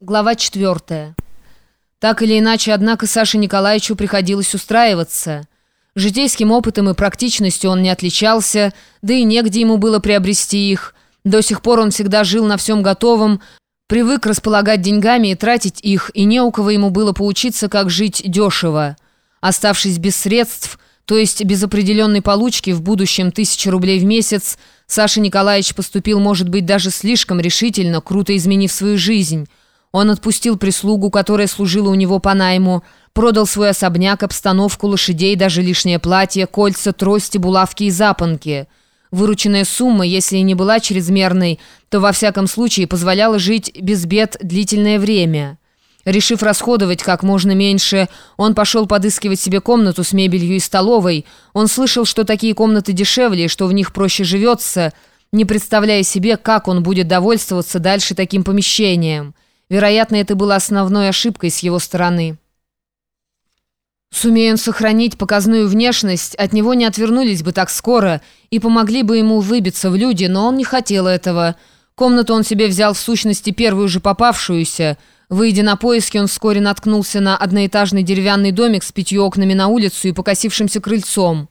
Глава 4. Так или иначе, однако, Саше Николаевичу приходилось устраиваться. Житейским опытом и практичностью он не отличался, да и негде ему было приобрести их. До сих пор он всегда жил на всем готовом, привык располагать деньгами и тратить их, и не у кого ему было поучиться, как жить дешево. Оставшись без средств, то есть без определенной получки в будущем тысячи рублей в месяц, Саша Николаевич поступил, может быть, даже слишком решительно, круто изменив свою жизнь – он отпустил прислугу, которая служила у него по найму, продал свой особняк, обстановку, лошадей, даже лишнее платье, кольца, трости, булавки и запонки. Вырученная сумма, если и не была чрезмерной, то во всяком случае позволяла жить без бед длительное время. Решив расходовать как можно меньше, он пошел подыскивать себе комнату с мебелью и столовой. Он слышал, что такие комнаты дешевле что в них проще живется, не представляя себе, как он будет довольствоваться дальше таким помещением. Вероятно, это было основной ошибкой с его стороны. Сумея он сохранить показную внешность, от него не отвернулись бы так скоро и помогли бы ему выбиться в люди, но он не хотел этого. Комнату он себе взял в сущности первую же попавшуюся. Выйдя на поиски, он вскоре наткнулся на одноэтажный деревянный домик с пятью окнами на улицу и покосившимся крыльцом.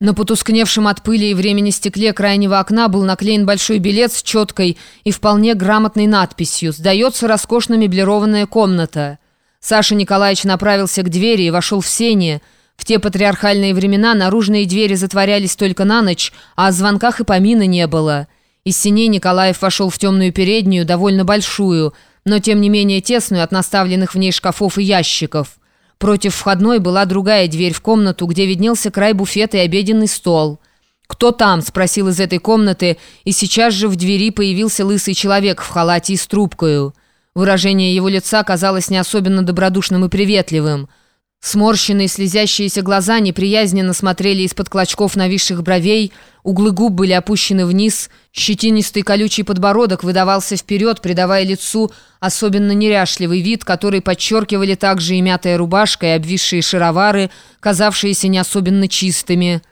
На потускневшем от пыли и времени стекле крайнего окна был наклеен большой билет с четкой и вполне грамотной надписью «Сдается роскошно меблированная комната». Саша Николаевич направился к двери и вошел в сене. В те патриархальные времена наружные двери затворялись только на ночь, а о звонках и помина не было. Из сеней Николаев вошел в темную переднюю, довольно большую, но тем не менее тесную от наставленных в ней шкафов и ящиков. Против входной была другая дверь в комнату, где виднелся край буфета и обеденный стол. «Кто там?» – спросил из этой комнаты, и сейчас же в двери появился лысый человек в халате и с трубкою. Выражение его лица казалось не особенно добродушным и приветливым – Сморщенные слезящиеся глаза неприязненно смотрели из-под клочков нависших бровей, углы губ были опущены вниз, щетинистый колючий подбородок выдавался вперед, придавая лицу особенно неряшливый вид, который подчеркивали также и мятая рубашка, и обвисшие шаровары, казавшиеся не особенно чистыми.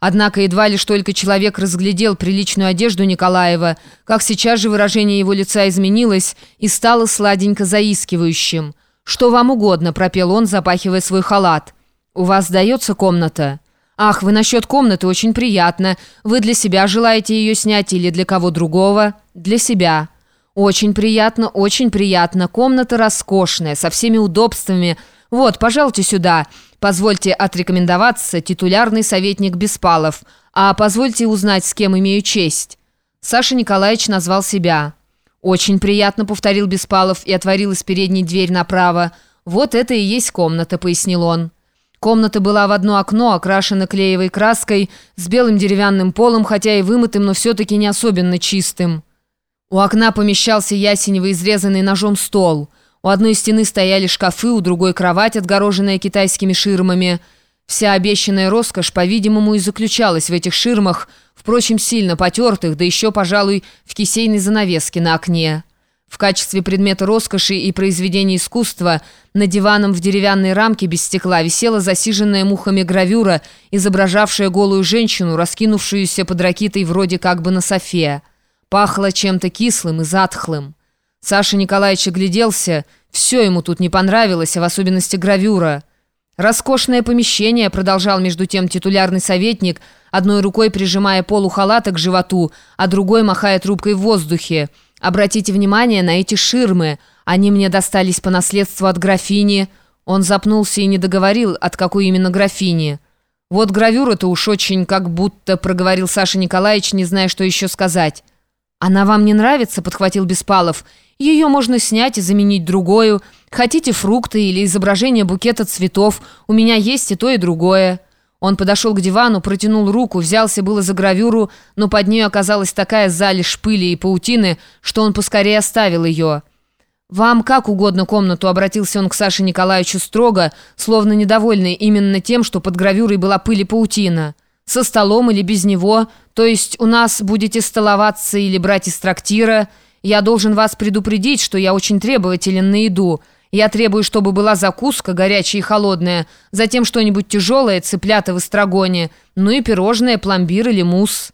Однако едва лишь только человек разглядел приличную одежду Николаева, как сейчас же выражение его лица изменилось и стало сладенько заискивающим – «Что вам угодно», — пропел он, запахивая свой халат. «У вас сдается комната?» «Ах, вы насчет комнаты очень приятно. Вы для себя желаете ее снять или для кого другого?» «Для себя». «Очень приятно, очень приятно. Комната роскошная, со всеми удобствами. Вот, пожалуйте сюда. Позвольте отрекомендоваться, титулярный советник Беспалов. А позвольте узнать, с кем имею честь». Саша Николаевич назвал себя. «Очень приятно», — повторил Беспалов и отворил из передней дверь направо. «Вот это и есть комната», — пояснил он. Комната была в одно окно, окрашена клеевой краской, с белым деревянным полом, хотя и вымытым, но все-таки не особенно чистым. У окна помещался ясеневый изрезанный ножом стол. У одной стены стояли шкафы, у другой кровать, отгороженная китайскими ширмами — Вся обещанная роскошь, по-видимому, и заключалась в этих ширмах, впрочем, сильно потертых, да еще, пожалуй, в кисейной занавеске на окне. В качестве предмета роскоши и произведения искусства на диваном в деревянной рамке без стекла висела засиженная мухами гравюра, изображавшая голую женщину, раскинувшуюся под ракитой вроде как бы на софе. Пахло чем-то кислым и затхлым. Саша Николаевич огляделся, все ему тут не понравилось, а в особенности гравюра – «Роскошное помещение», — продолжал между тем титулярный советник, одной рукой прижимая полу халата к животу, а другой махая трубкой в воздухе. «Обратите внимание на эти ширмы. Они мне достались по наследству от графини». Он запнулся и не договорил, от какой именно графини. «Вот гравюра-то уж очень как будто», — проговорил Саша Николаевич, не зная, что еще сказать. «Она вам не нравится?» — подхватил Беспалов. «Ее можно снять и заменить другую». Хотите фрукты или изображение букета цветов? У меня есть и то, и другое». Он подошел к дивану, протянул руку, взялся было за гравюру, но под ней оказалась такая залежь пыли и паутины, что он поскорее оставил ее. «Вам как угодно комнату», — обратился он к Саше Николаевичу строго, словно недовольный именно тем, что под гравюрой была пыль и паутина. «Со столом или без него? То есть у нас будете столоваться или брать из трактира? Я должен вас предупредить, что я очень требователен на еду». Я требую, чтобы была закуска, горячая и холодная, затем что-нибудь тяжелое, цыплята в эстрагоне, ну и пирожное, пломбир или мусс.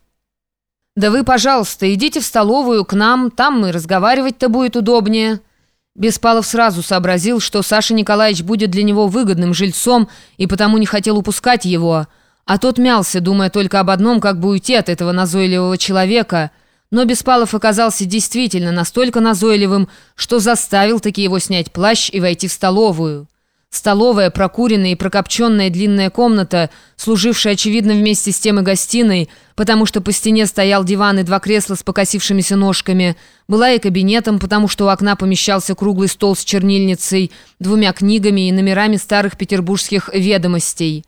Да вы, пожалуйста, идите в столовую к нам, там мы разговаривать-то будет удобнее». Беспалов сразу сообразил, что Саша Николаевич будет для него выгодным жильцом и потому не хотел упускать его. А тот мялся, думая только об одном, как бы уйти от этого назойливого человека. Но Беспалов оказался действительно настолько назойливым, что заставил таки его снять плащ и войти в столовую. Столовая, прокуренная и прокопченная длинная комната, служившая, очевидно, вместе с тем и гостиной, потому что по стене стоял диван и два кресла с покосившимися ножками, была и кабинетом, потому что у окна помещался круглый стол с чернильницей, двумя книгами и номерами старых петербургских ведомостей.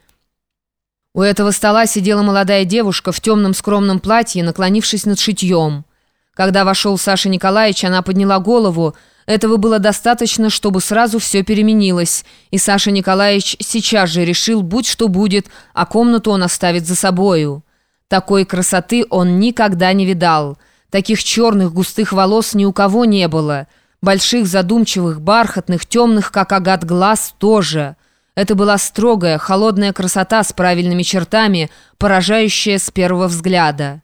У этого стола сидела молодая девушка в темном скромном платье, наклонившись над шитьем. Когда вошел Саша Николаевич, она подняла голову, этого было достаточно, чтобы сразу все переменилось, и Саша Николаевич сейчас же решил, будь что будет, а комнату он оставит за собою. Такой красоты он никогда не видал. Таких черных густых волос ни у кого не было. Больших, задумчивых, бархатных, темных, как агат глаз, тоже. Это была строгая, холодная красота с правильными чертами, поражающая с первого взгляда.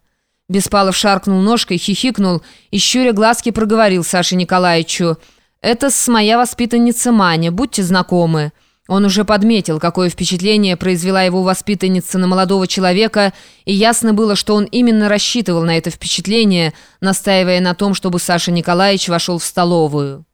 Беспалов шаркнул ножкой, хихикнул и, щуря глазки, проговорил Саше Николаевичу. «Это с моя воспитанница Маня, будьте знакомы». Он уже подметил, какое впечатление произвела его воспитанница на молодого человека, и ясно было, что он именно рассчитывал на это впечатление, настаивая на том, чтобы Саша Николаевич вошел в столовую.